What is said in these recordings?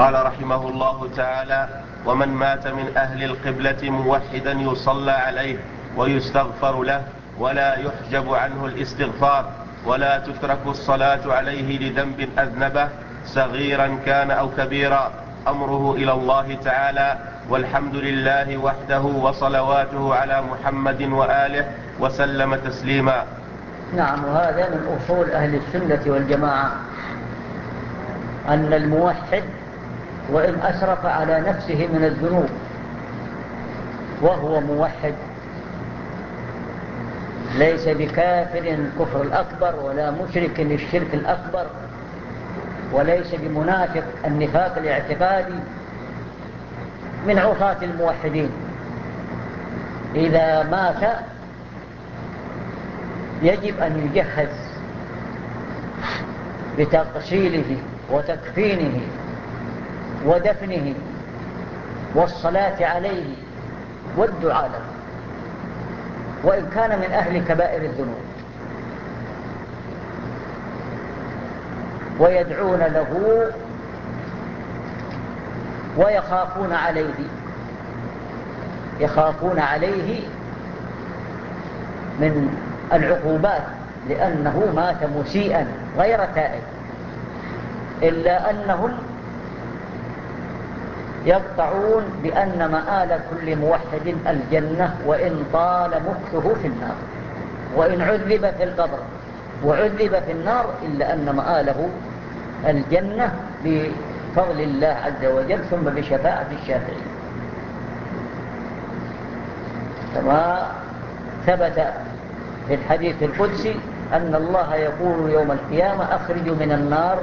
قال رحمه الله تعالى ومن مات من أهل القبلة موحدا يصلى عليه ويستغفر له ولا يحجب عنه الاستغفار ولا تترك الصلاة عليه لذنب أذنبه صغيرا كان أو كبيرا أمره إلى الله تعالى والحمد لله وحده وصلواته على محمد وآله وسلم تسليما. نعم وهذا من أصول أهل السنة والجماعة أن الموحد وإن أسرف على نفسه من الذنوب وهو موحد ليس بكافر كفر الأكبر ولا مشرك الشرك الأكبر وليس بمنافق النفاق الاعتقادي من عصاة الموحدين. إذا مات يجب أن يجهز بتقصيله وتكفينه ودفنه والصلاة عليه والدعاء له. وإن كان من أهل كبائر الذنوب. ويدعون له ويخافون عليه. يخافون عليه من العقوبات لأنه مات مسيئا غير تائب. إلا أنهم يقطعون بأن مآل كل موحد الجنة وإن طال مكثه في النار. وإن عذب في القبر وعذب في النار إلا أن مآله الجنة بفضل الله عز وجل ثم بشفاعة الشافعين. كما ثبت في الحديث القدسي أن الله يقول يوم القيامة أخرجوا من النار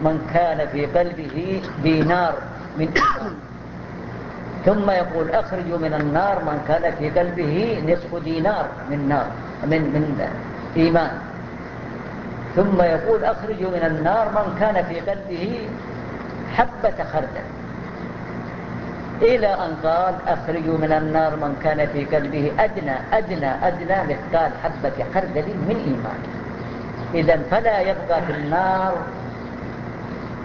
من كان في قلبه دينار من ثم يقول أخرجوا من النار من كان في قلبه نصف دينار من نار من من إيمان. ثم يقول أخرجوا من النار من كان في قلبه حبة خردل. إلى أن قال أخرجوا من النار من كان في قلبه أدنى أدنى أدنى مثقال حبة خردل من إيمان. إذا فلا يبقى في النار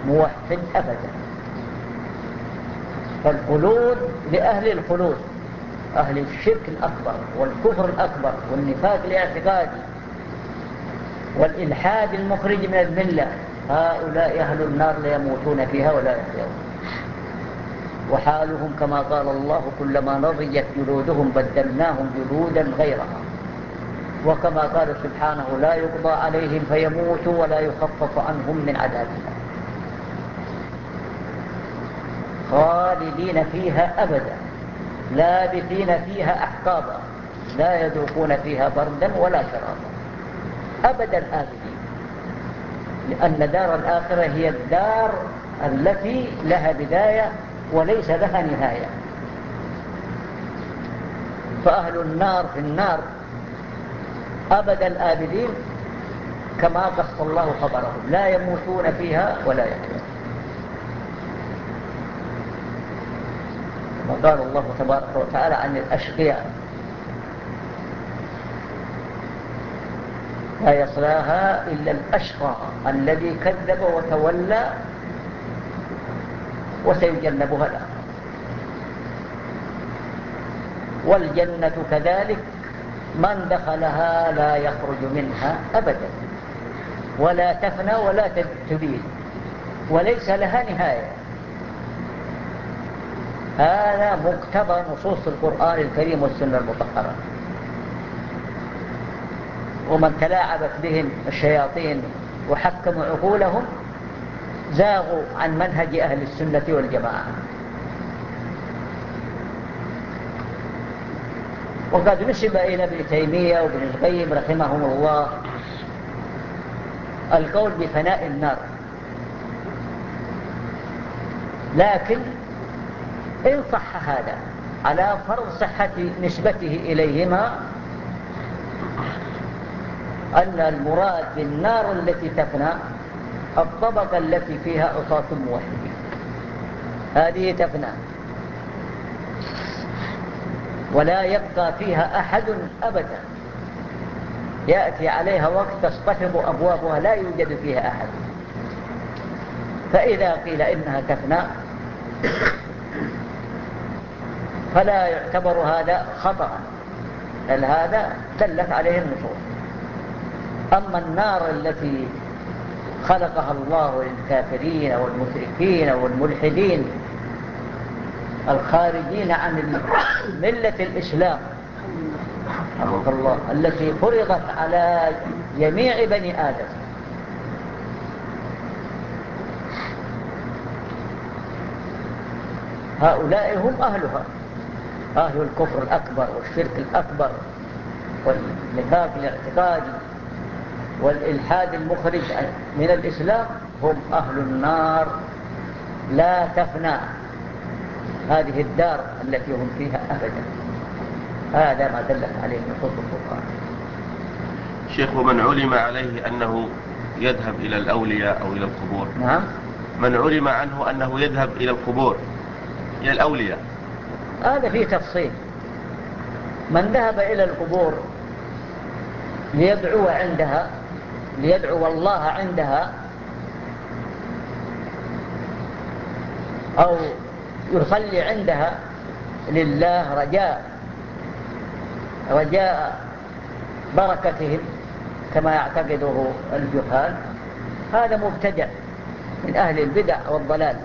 موحد أبدا. فالخلود لأهل الخلود أهل الشرك الأكبر والكفر الأكبر والنفاق الاعتقادي والإلحاد المخرج من الملة هؤلاء أهل النار ليموتون فيها ولا يحيون. وحالهم كما قال الله كلما نضجت جلودهم بدلناهم جلودا غيرها. وكما قال سبحانه لا يقضى عليهم فيموتوا ولا يخفف عنهم من عذابها خالدين فيها أبدا. لابثين فيها أحقابا. لا يذوقون فيها بردا ولا شرابا. أبدا آبدين لأن دار الآخرة هي الدار التي لها بداية وليس لها نهاية. فأهل النار في النار. أبد الآبدين كما قص الله خبرهم. لا يموتون فيها ولا يحيون وقال الله تبارك وتعالى عن الأشقياء. لا يصلاها إلا الأشقى الذي كذب وتولى وسيجنبها الآخر والجنة كذلك من دخلها لا يخرج منها أبدا ولا تفنى ولا تبيد وليس لها نهاية. هذا مقتضى نصوص القرآن الكريم والسنة المطهرة. ومن تلاعبت بهم الشياطين وحكموا عقولهم زاغوا عن منهج أهل السنة والجماعة. وقد نسب إلى ابن تيمية وابن القيم رحمهم الله القول بفناء النار. لكن إن صح هذا على فرض صحة نسبته إليهما أن المراد بالنار التي تفنى الطبقة التي فيها عصاة موحدين هذه تفنى. ولا يبقى فيها أحد أبدا. يأتي عليها وقت تصطفب أبوابها لا يوجد فيها أحد. فإذا قيل إنها تفنى فلا يعتبر هذا خطأ بل هذا دلت عليه النصوص أما النار التي خلقها الله للكافرين والمشركين والملحدين الخارجين عن ملة الإسلام الله التي فرضت على جميع بني آدم. هؤلاء هم أهلها. أهل الكفر الأكبر والشرك الأكبر والنفاق الاعتقادي والإلحاد المخرج من الإسلام هم أهل النار. لا تفنى هذه الدار التي هم فيها أبدا. هذا ما دلت عليه نصوص القرآن شيخ ومن علم عليه أنه يذهب إلى الأولياء أو إلى القبور؟ نعم. من علم عنه أنه يذهب إلى القبور إلى الأولياء. هذا فيه تفصيل. من ذهب إلى القبور ليدعو عندها ليدعو الله عندها أو يصلي عندها لله رجاء رجاء بركتهم كما يعتقده الجهال. هذا مبتدع من أهل البدع والضلال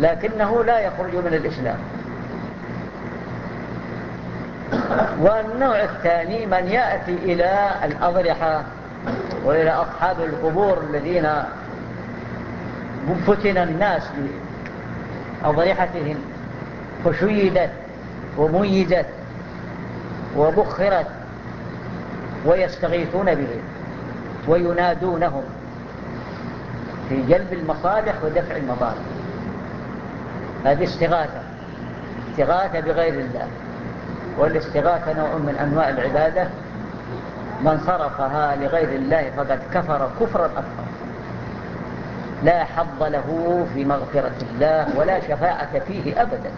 لكنه لا يخرج من الإسلام. والنوع الثاني من يأتي إلى الأضرحة وإلى أصحاب القبور الذين فتن الناس بأضرحتهم فشيدت وميزت وبخرت ويستغيثون بهم وينادونهم في جلب المصالح ودفع المضار. هذه استغاثة استغاثة بغير الله. والاستغاثة نوع من أنواع العبادة من صرفها لغير الله فقد كفر كفرا أكبر. لا حظ له في مغفرة الله ولا شفاعة فيه أبدا.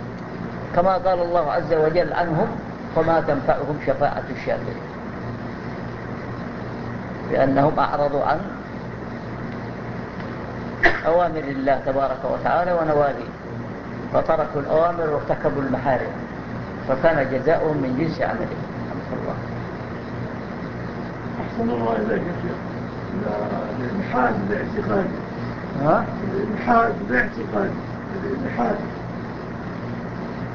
كما قال الله عز وجل عنهم فما تنفعهم شفاعة الشافعين لأنهم أعرضوا عن أوامر الله تبارك وتعالى ونواهيه. فتركوا الأوامر وارتكبوا المحارم. فكان جزاؤهم من جنس عملهم الله أحسن الله إليك يا شيخ. الإلحاد باعتقاد ها؟ الإلحاد باعتقاد الإلحاد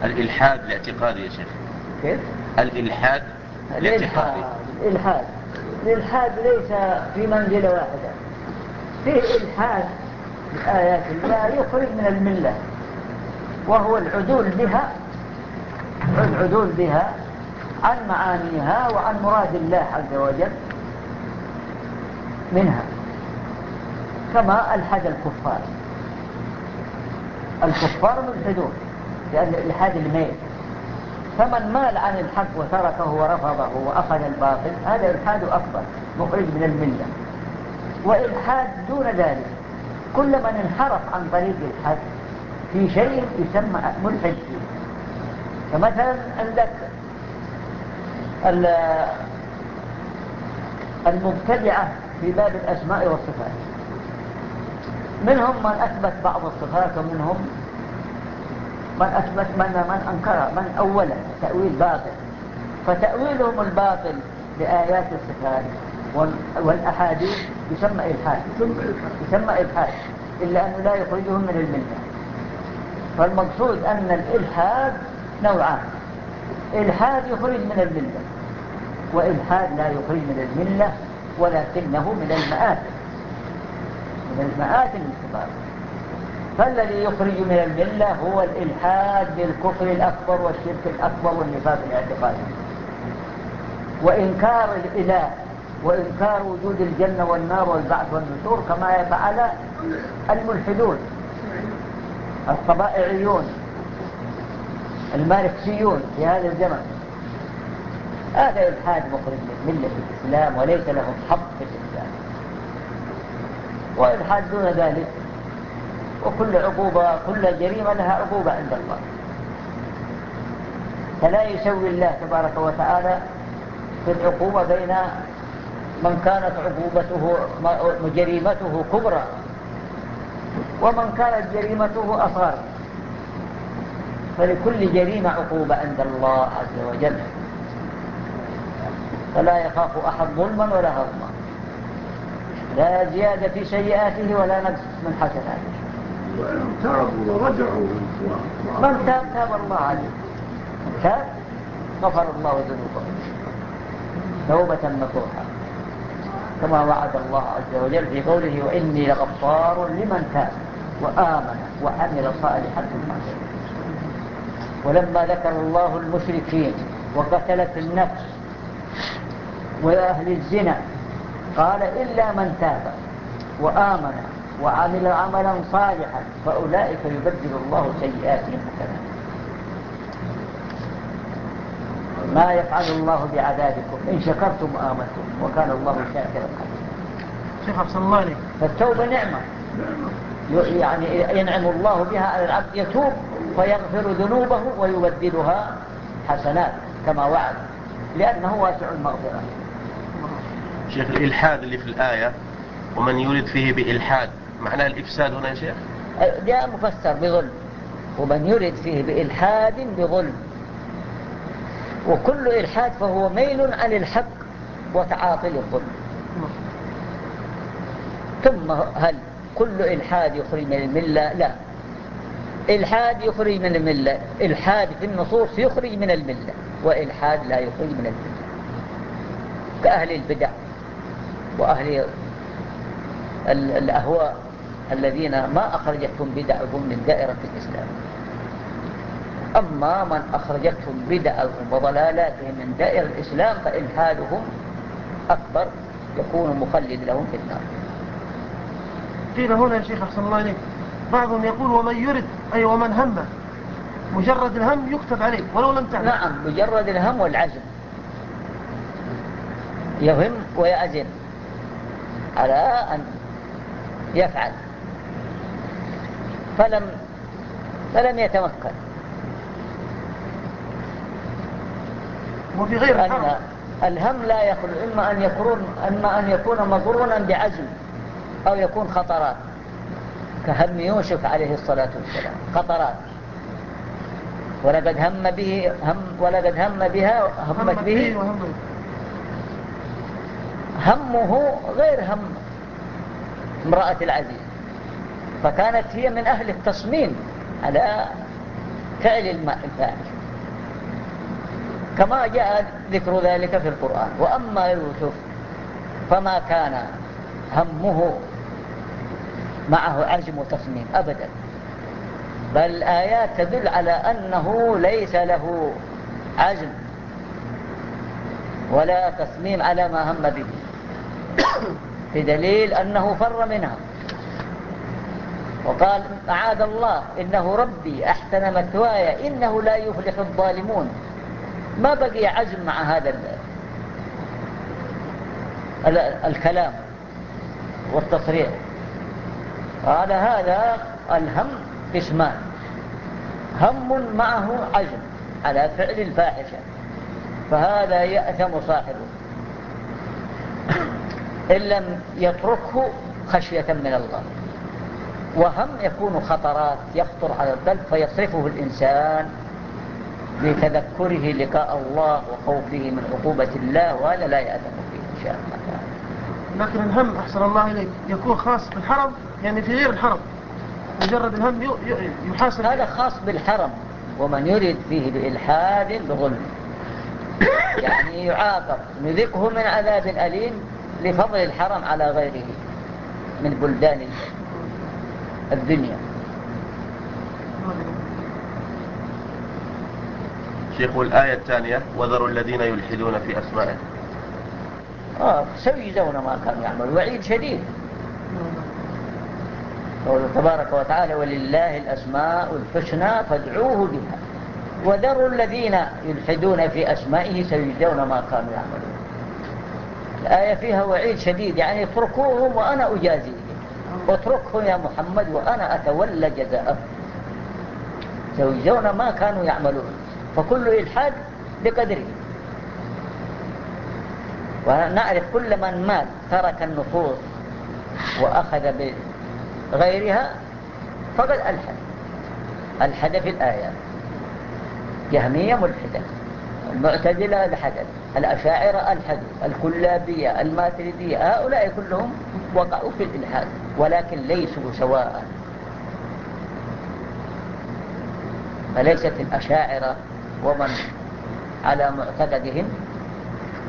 الإلحاد الاعتقادي يا شيخ. كيف؟ الإلحاد الاعتقادي الإلحاد. الإلحاد ليس في منزلة واحدة. فيه إلحاد بآيات الله يخرج من الملة وهو العدول بها العدول بها عن معانيها وعن مراد الله عز وجل منها كما الحد الكفار. الكفار ملحدون لأن الإلحاد الميل. فمن مال عن الحق وتركه ورفضه وأخذ الباطل هذا إلحاد أكبر مخرج من الملة. وإلحاد دون ذلك كل من انحرف عن طريق الحد في شيء يسمى ملحد فيه. فمثلا عندك المبتدعة في باب الأسماء والصفات. منهم من أثبت بعض الصفات ومنهم من أثبت من, من أنكر من أولا تأويل باطل. فتأويلهم الباطل لآيات الصفات والأحاديث يسمى إلحاد. يسمى إلحاد. إلا أنه لا يخرجهم من الملة. فالمقصود أن الإلحاد نوعان. إلحاد يخرج من الملة وإلحاد لا يخرج من الملة ولكنه من المآثم من المآثم الكبار. فالذي يخرج من الملة هو الإلحاد بالكفر الأكبر والشرك الأكبر والنفاق الاعتقادي. وإنكار الإله وإنكار وجود الجنة والنار والبعث والنشور كما يفعل الملحدون الطبائعيون. الماركسيون في هذا الزمن هذا إلحاد مخرج من ملة الإسلام وليس لهم حق في الإسلام. وإلحاد دون ذلك وكل عقوبة كل جريمة لها عقوبة عند الله. فلا يسوي الله تبارك وتعالى في العقوبة بين من كانت عقوبته جريمته كبرى ومن كانت جريمته أصغر. فلكل جريمة عقوبة عند الله عز وجل. فلا يخاف أحد ظلما ولا هضما. لا زيادة في سيئاته ولا نقص من حسناته. وإن تابوا ورجعوا من تاب تاب الله عليه. من تاب غفر الله ذنوبه. توبة نصوحا كما وعد الله عز وجل في قوله وإني لغفار لمن تاب وآمن وعمل صالحا ثم ولما ذكر الله المشركين وقتلت النفس وأهل الزنا قال إلا من تاب وآمن وعمل عملا صالحا فأولئك يبدل الله سيئاتهم حسنات ما يفعل الله بعذابكم إن شكرتم وآمنتم وكان الله شاكرا شيخ أحسن الله عليك. فالتوبة نعمة. يعني ينعم الله بها على العبد يتوب فيغفر ذنوبه ويبدلها حسنات كما وعد لأنه واسع المغفرة. شيخ الإلحاد اللي في الآية ومن يريد فيه بإلحاد معناه الإفساد هنا يا شيخ؟ جاء مفسر بظلم ومن يريد فيه بإلحاد بظلم. وكل إلحاد فهو ميل عن الحق وتعاطي الظلم ثم هل كل إلحاد يخرج من الملة؟ لا. إلحاد يخرج من الملة إلحاد في النصوص يخرج من الملة وإلحاد لا يخرج من الملة. كأهل البدع وأهل الأهواء الذين ما أخرجتهم بدعهم من دائرة الإسلام. أما من أخرجتهم بدعهم وضلالاتهم من دائرة الإسلام فإلحادهم أكبر يكون مخلد لهم في النار. قيل هنا يا شيخ أحسن الله عليك بعضهم يقول ومن يرد أي ومن هم. مجرد الهم يكتب عليه ولو لم تعلم نعم مجرد الهم والعزم. يهم ويعزم على أن يفعل. فلم فلم يتمكن. وفي غير الحرم الهم لا يخلو إما أن يكون إما أن يكون مضرونا بعزم أو يكون خطرات كهم يوسف عليه الصلاة والسلام. خطرات ولقد هم به هم ولقد هم بها همت به. همه غير هم امرأة العزيز. فكانت هي من أهل التصميم على فعل الفاحش كما جاء ذكر ذلك في القرآن. وأما يوسف فما كان همه معه عزم وتصميم أبدا. بل الآيات تدل على أنه ليس له عزم ولا تصميم على ما هم به. بدليل أنه فر منها. وقال أعاد الله إنه ربي أحسن مثواي إنه لا يفلح الظالمون. ما بقي عزم مع هذا الكلام والتصريح. قال هذا الهم قسمان. هم معه عزم على فعل الفاحشة. فهذا يأثم صاحبه. إن لم يتركه خشية من الله. وهم يكون خطرات يخطر على القلب فيصرفه الإنسان لتذكره لقاء الله وخوفه من عقوبة الله وهذا لا يأثم فيه إن شاء الله. لكن الهم أحسن الله إليك يكون خاص بالحرم يعني في غير الحرم. مجرد الهم يحاسب. هذا خاص بالحرم ومن يريد فيه بإلحاد بظلم يعني يعاقب نذقه من عذاب أليم لفضل الحرم على غيره من بلدان الدنيا. شيخ الآية الثانية وذروا الذين يلحدون في أسمائه آه سيجزون ما كانوا يعملون وعيد شديد. قوله تبارك وتعالى ولله الأسماء الحسنى فادعوه بها. وذروا الذين يلحدون في أسمائه سيجزون ما كانوا يعملون الآية فيها وعيد شديد يعني اتركوهم وأنا أجازيهم. اتركهم يا محمد وأنا أتولى جزاءهم. سيجزون ما كانوا يعملون. فكل إلحاد بقدره. ونعرف كل من مات ترك النصوص وأخذ بغيرها فقد ألحد. ألحد في الآيات جهمية ملحدة. المعتزلة الحدث الأشاعرة الحدث الكلابية الماتريدية هؤلاء كلهم وقعوا في الإلحاد ولكن ليسوا سواء. فليست الأشاعرة ومن على معتقدهم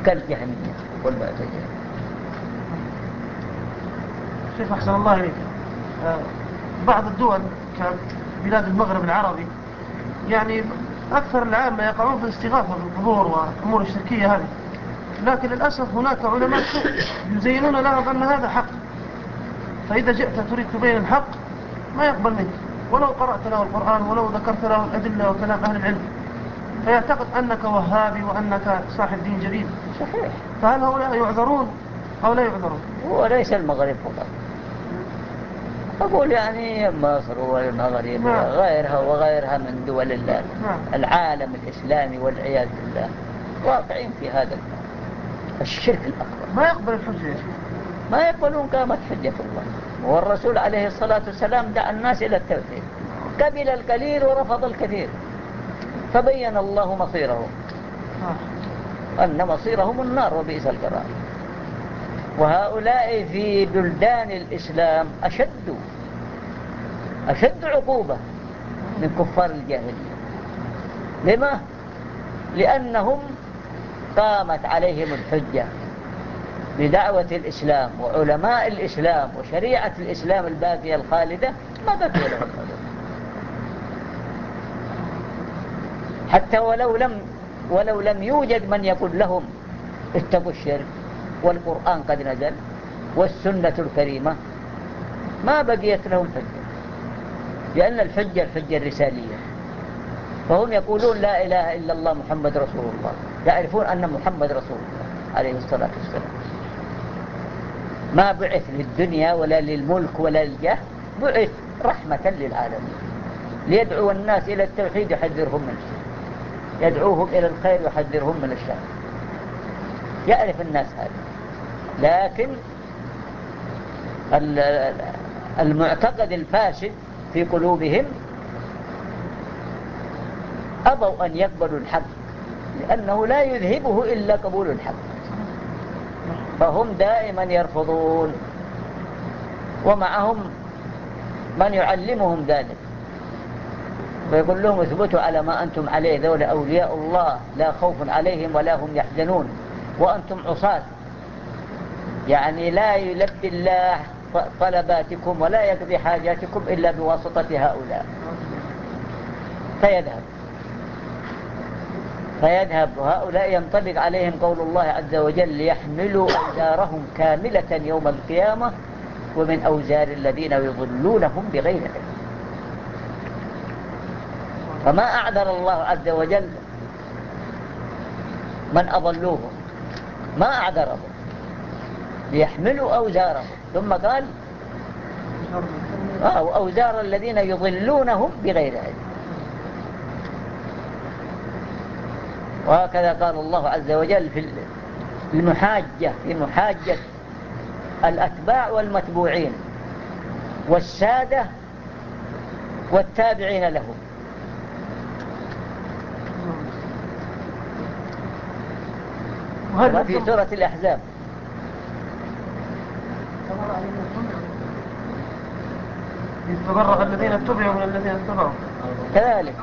كالجهمية والمعتزلة شيخ أحسن الله إليك. آه، بعض الدول كبلاد المغرب العربي يعني أكثر العامة يقعون في الاستغاثة بالقبور وأمور الشركية هذه. لكن للأسف هناك علماء يزينون لهم أن هذا حق. فإذا جئت تريد تبين الحق ما يقبل منك. ولو قرأت له القرآن ولو ذكرت له الأدلة وكلام أهل العلم. فيعتقد أنك وهابي وأنك صاحب دين جديد. صحيح. فهل هؤلاء يعذرون؟ أو لا يعذرون. هو ليس المغرب فقط. أقول يعني مصر والمغرب نعم. وغيرها وغيرها من دول الله نعم. العالم الإسلامي والعياذ بالله. واقعين في هذا الشرك الأكبر. ما يقبل الحجة ما يقبلون قامت حجة الله. والرسول عليه الصلاة والسلام دعا الناس إلى التوحيد. قبل القليل ورفض الكثير. فبين الله مصيرهم نعم. أن مصيرهم النار وبئس القرار وهؤلاء في بلدان الإسلام أشد أشد عقوبة من كفار الجاهلية لما؟ لأنهم قامت عليهم الحجة بدعوة الإسلام وعلماء الإسلام وشريعة الإسلام الباقية الخالدة ما بقي لهم حتى ولو لم ولو لم يوجد من يقول لهم اتقوا الشرك والقرآن قد نزل والسنة الكريمة ما بقيت لهم حجة لأن الحجة الحجة الرسالية. فهم يقولون لا إله إلا الله محمد رسول الله يعرفون أن محمد رسول الله عليه الصلاة والسلام. ما بعث للدنيا ولا للملك ولا للجاه بعث رحمة للعالمين. ليدعو الناس إلى التوحيد يحذرهم من الشر يدعوهم إلى الخير يحذرهم من الشر. يعرف الناس هذا. لكن المعتقد الفاسد في قلوبهم أبوا أن يقبلوا الحق لأنه لا يذهبه إلا قبول الحق. فهم دائما يرفضون ومعهم من يعلمهم ذلك. ويقول لهم اثبتوا على ما أنتم عليه ذول أولياء الله لا خوف عليهم ولا هم يحزنون وأنتم عصاة. يعني لا يلبي الله طلباتكم ولا يقضي حاجاتكم إلا بواسطة هؤلاء. فيذهب. فيذهب. هؤلاء ينطبق عليهم قول الله عز وجل ليحملوا أوزارهم كاملة يوم القيامة ومن أوزار الذين يضلونهم بغير علم. فما أعذر الله عز وجل من أضلوهم ما أعذرهم ليحملوا أوزارهم. ثم قال أو آه، أوزار الذين يضلونهم بغير علم. وهكذا قال الله عز وجل في المحاجة في محاجة الأتباع والمتبوعين والسادة والتابعين لهم. وهذا في سورة الأحزاب. يتبرأ الذين اتبعوا من الذين اتبعوا. كذلك.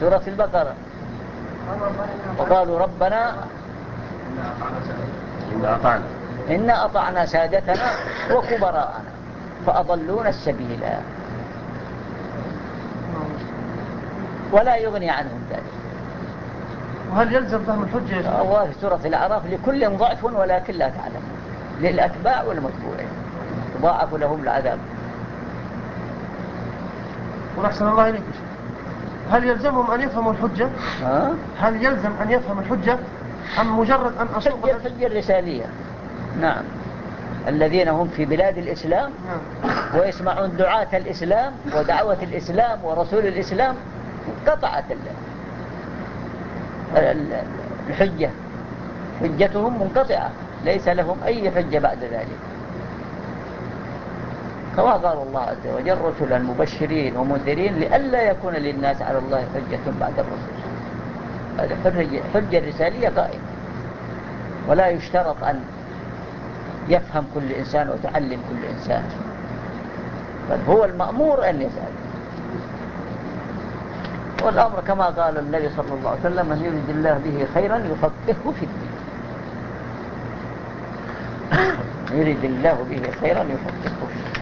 سورة البقرة. وقالوا ربنا إنا أطعنا إنا أطعنا سادتنا وكبراءنا فأضلونا السبيل ولا يغني عنهم ذلك. وهل يلزم فهم الحجة؟ الله في سورة الأعراف لكل ضعف ولكن لا تعلم. للأتباع والمتبوعين تضاعف لهم العذاب. ونحسن الله إليك. هل يلزمهم أن يفهموا الحجة؟ ها؟ هل يلزم أن يفهم الحجة؟ أم مجرد أن أصوب الحجة الرسالية نعم. الذين هم في بلاد الإسلام نعم. ويسمعون دعاة الإسلام ودعوة الإسلام ورسول الإسلام قطعت الحجة حجتهم منقطعة ليس لهم أي حجة بعد ذلك. كما قال الله عز وجل رسلا مبشرين ومنذرين لئلا يكون للناس على الله حجة بعد الرسل. هذه حجة الرسالية قائمة. ولا يشترط أن يفهم كل إنسان وتعلم كل إنسان بل هو المأمور أن يسأل. والأمر كما قال النبي صلى الله عليه وسلم من يريد الله به خيرا يفقهه في الدين. يريد الله به خيرا يفقهه في الدين.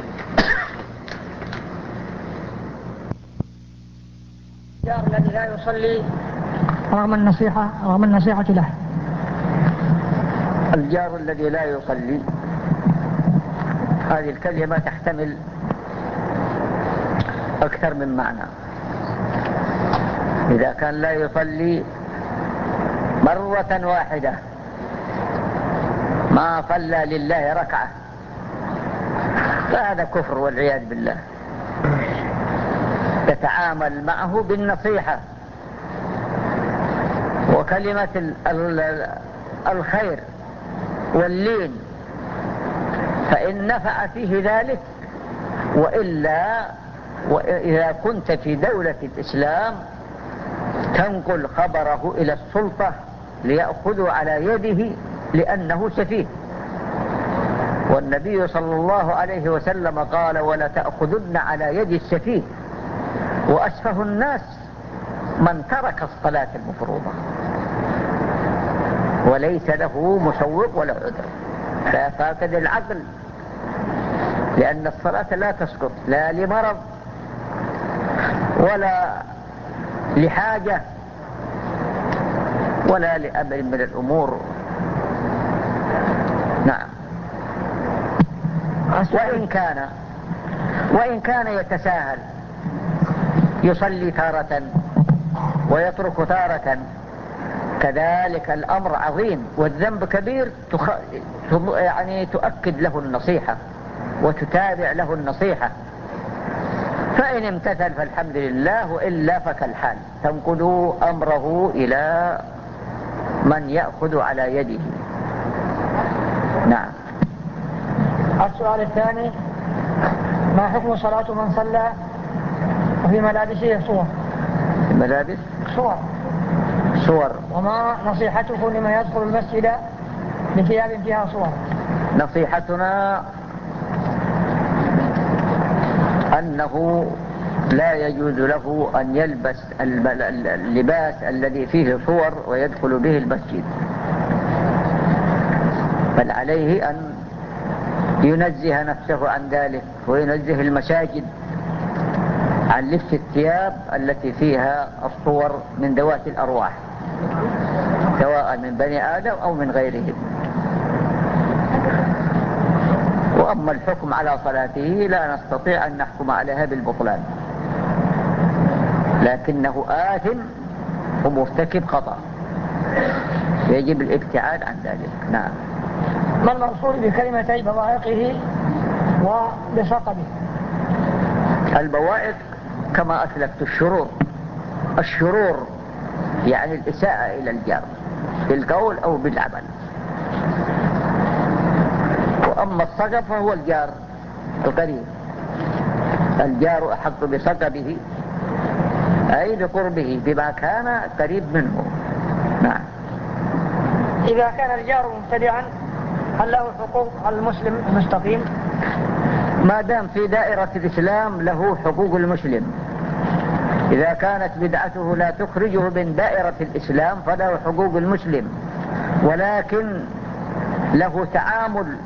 الجار الذي لا يصلي. رغم النصيحة رغم النصيحة له. الجار الذي لا يصلي. هذه الكلمة تحتمل أكثر من معنى. إذا كان لا يصلي مرة واحدة ما صلى لله ركعة. فهذا كفر والعياذ بالله. تتعامل معه بالنصيحة. وكلمة الخير واللين فإن نفع فيه ذلك وإلا وإذا كنت في دولة الإسلام تنقل خبره إلى السلطة ليأخذوا على يده لأنه سفيه. والنبي صلى الله عليه وسلم قال ولا تأخذن على يد السفيه. وأسفه الناس من ترك الصلاة المفروضة. وليس له مسوق ولا عذر. فيفاقد العقل. لأن الصلاة لا تسقط لا لمرض ولا لحاجة ولا لأمر من الأمور. نعم. وإن كان وإن كان يتساهل يصلي تارة ويترك تارة كذلك الأمر عظيم والذنب كبير تخ... يعني تؤكد له النصيحة وتتابع له النصيحة. فإن امتثل فالحمد لله وإلا فكالحال تنقل أمره إلى من يأخذ على يده. نعم. السؤال الثاني ما حكم صلاة من صلى وفي ملابسه صور؟ ملابس؟ صور. صور. وما نصيحته لمن يدخل المسجد بثياب فيها صور؟ نصيحتنا أنه لا يجوز له أن يلبس اللباس الذي فيه صور ويدخل به المسجد. بل عليه أن ينزه نفسه عن ذلك وينزه المساجد عن لبس الثياب التي فيها الصور من ذوات الأرواح سواء من بني آدم أو من غيرهم. وأما الحكم على صلاته لا نستطيع أن نحكم عليها بالبطلان. لكنه آثم ومرتكب خطأ. يجب الابتعاد عن ذلك. نعم. ما المقصود بكلمتي بوائقه وبسقبه البوائق كما أسلفت الشرور. الشرور يعني الإساءة إلى الجار بالقول أو بالعمل. الصقب فهو الجار القريب. الجار أحق بصقبه أي بقربه بما كان قريب منه. نعم. إذا كان الجار مبتدعا هل له حقوق؟ المسلم المستقيم؟ ما دام في دائرة الإسلام له حقوق المسلم. إذا كانت بدعته لا تخرجه من دائرة الإسلام فله حقوق المسلم. ولكن له تعامل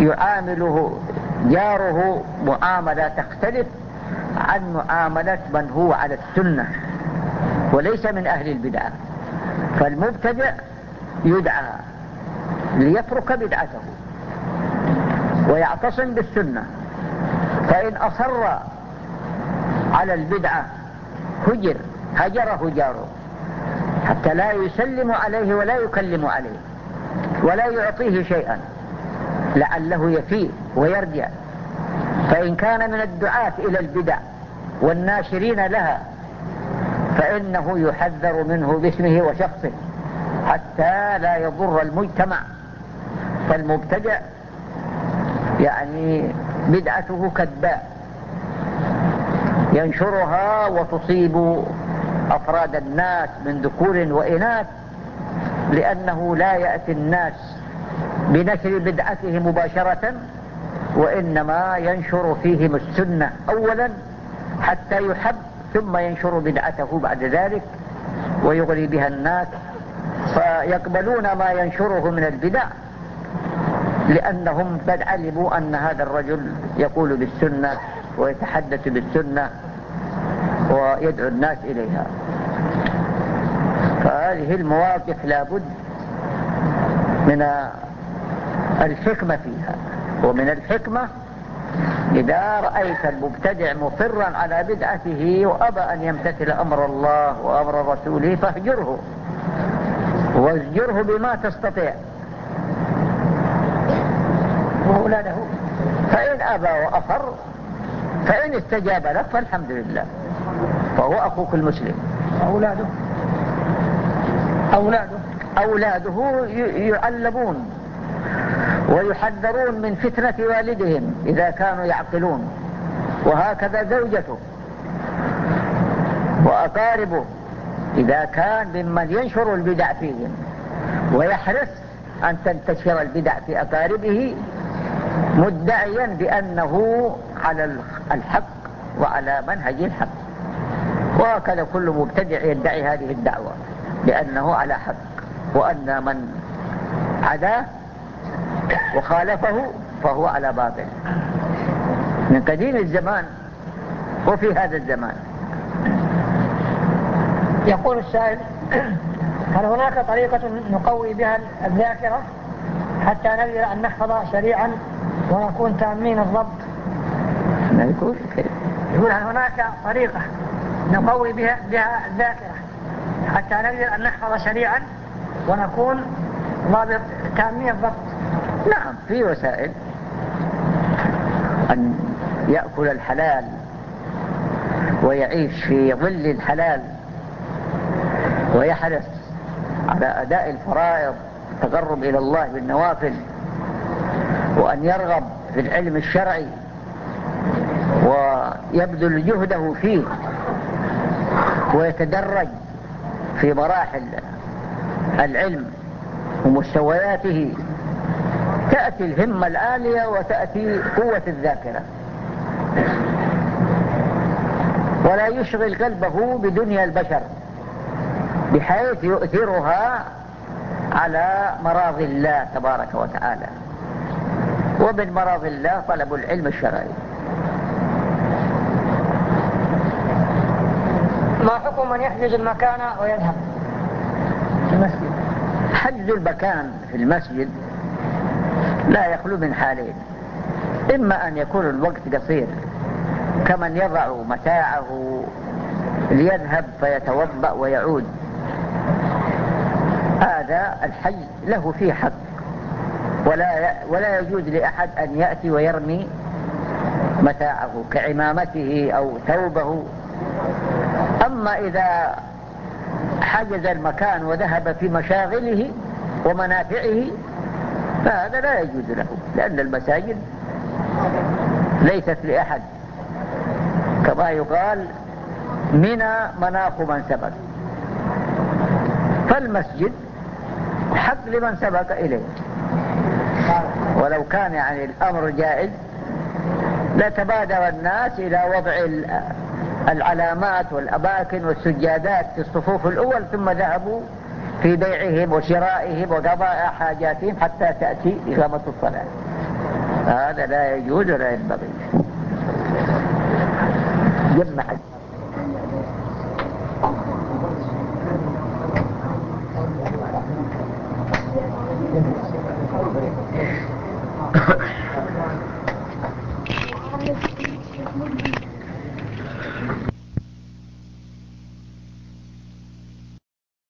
يعامله جاره معاملة تختلف عن معاملة من هو على السنة وليس من أهل البدعة فالمبتدع يدعى ليترك بدعته ويعتصم بالسنة. فإن أصر على البدعة هجر هجره جاره حتى لا يسلم عليه ولا يكلم عليه ولا يعطيه شيئا. لعله يفيء ويرجع. فإن كان من الدعاة إلى البدع والناشرين لها فإنه يحذر منه باسمه وشخصه حتى لا يضر المجتمع. فالمبتدع يعني بدعته كالداء ينشرها وتصيب أفراد الناس من ذكور وإناث لأنه لا يأتي الناس بنشر بدعته مباشرة وإنما ينشر فيهم السنة أولا حتى يحب ثم ينشر بدعته بعد ذلك ويغري بها الناس. فيقبلون ما ينشره من البدع لأنهم قد علموا أن هذا الرجل يقول بالسنة ويتحدث بالسنة ويدعو الناس إليها. فهذه المواقف لابد من الحكمة فيها. ومن الحكمة إذا رأيت المبتدع مصرا على بدعته وأبى أن يمتثل أمر الله وأمر رسوله فاهجره. وازجره بما تستطيع. وأولاده فإن أبى وأصر فإن استجاب لك فالحمد لله. فهو أخوك المسلم. أولاده. أولاده. أولاده يعلمون. ويحذرون من فتنة والدهم إذا كانوا يعقلون. وهكذا زوجته. وأقاربه إذا كان ممن ينشر البدع فيهم. ويحرص أن تنتشر البدع في أقاربه مدعيا بأنه على الحق وعلى منهج الحق. وهكذا كل مبتدع يدعي هذه الدعوة بأنه على حق وأن من عداه وخالفه فهو على باطل. من قديم الزمان وفي هذا الزمان. يقول السائل هل هناك طريقة نقوي بها الذاكرة حتى نقدر أن نحفظ سريعا ونكون تامين الضبط؟ يقول يقول هل هناك طريقة نقوي بها, بها الذاكرة حتى نقدر أن نحفظ سريعا ونكون ضابط تامين الضبط؟ نعم في وسائل أن يأكل الحلال ويعيش في ظل الحلال ويحرص على أداء الفرائض التقرب إلى الله بالنوافل وأن يرغب في العلم الشرعي ويبذل جهده فيه ويتدرج في مراحل العلم ومستوياته. تأتي الهمة العالية وتأتي قوة الذاكرة. ولا يشغل قلبه بدنيا البشر بحيث يؤثرها على مراض الله تبارك وتعالى. ومن مراض الله طلب العلم الشرعي. ما حكم من يحجز المكان ويذهب؟ في المسجد حجز المكان في المسجد لا يخلو من حالين. إما أن يكون الوقت قصير كمن يضع متاعه ليذهب فيتوضأ ويعود. هذا الحي له فيه حق. ولا ولا يجوز لأحد أن يأتي ويرمي متاعه كعمامته أو ثوبه. أما إذا حجز المكان وذهب في مشاغله ومنافعه فهذا لا يجوز له لأن المساجد ليست لأحد. كما يقال منى مناخ من سبق. فالمسجد حق لمن سبق إليه. ولو كان يعني الأمر جائز لتبادر الناس إلى وضع العلامات والأماكن والسجادات في الصفوف الأول ثم ذهبوا في بيعهم وشرائهم وقضاء حاجاتهم حتى تأتي إقامة الصلاة. هذا لا يجوز ولا ينبغي. جمع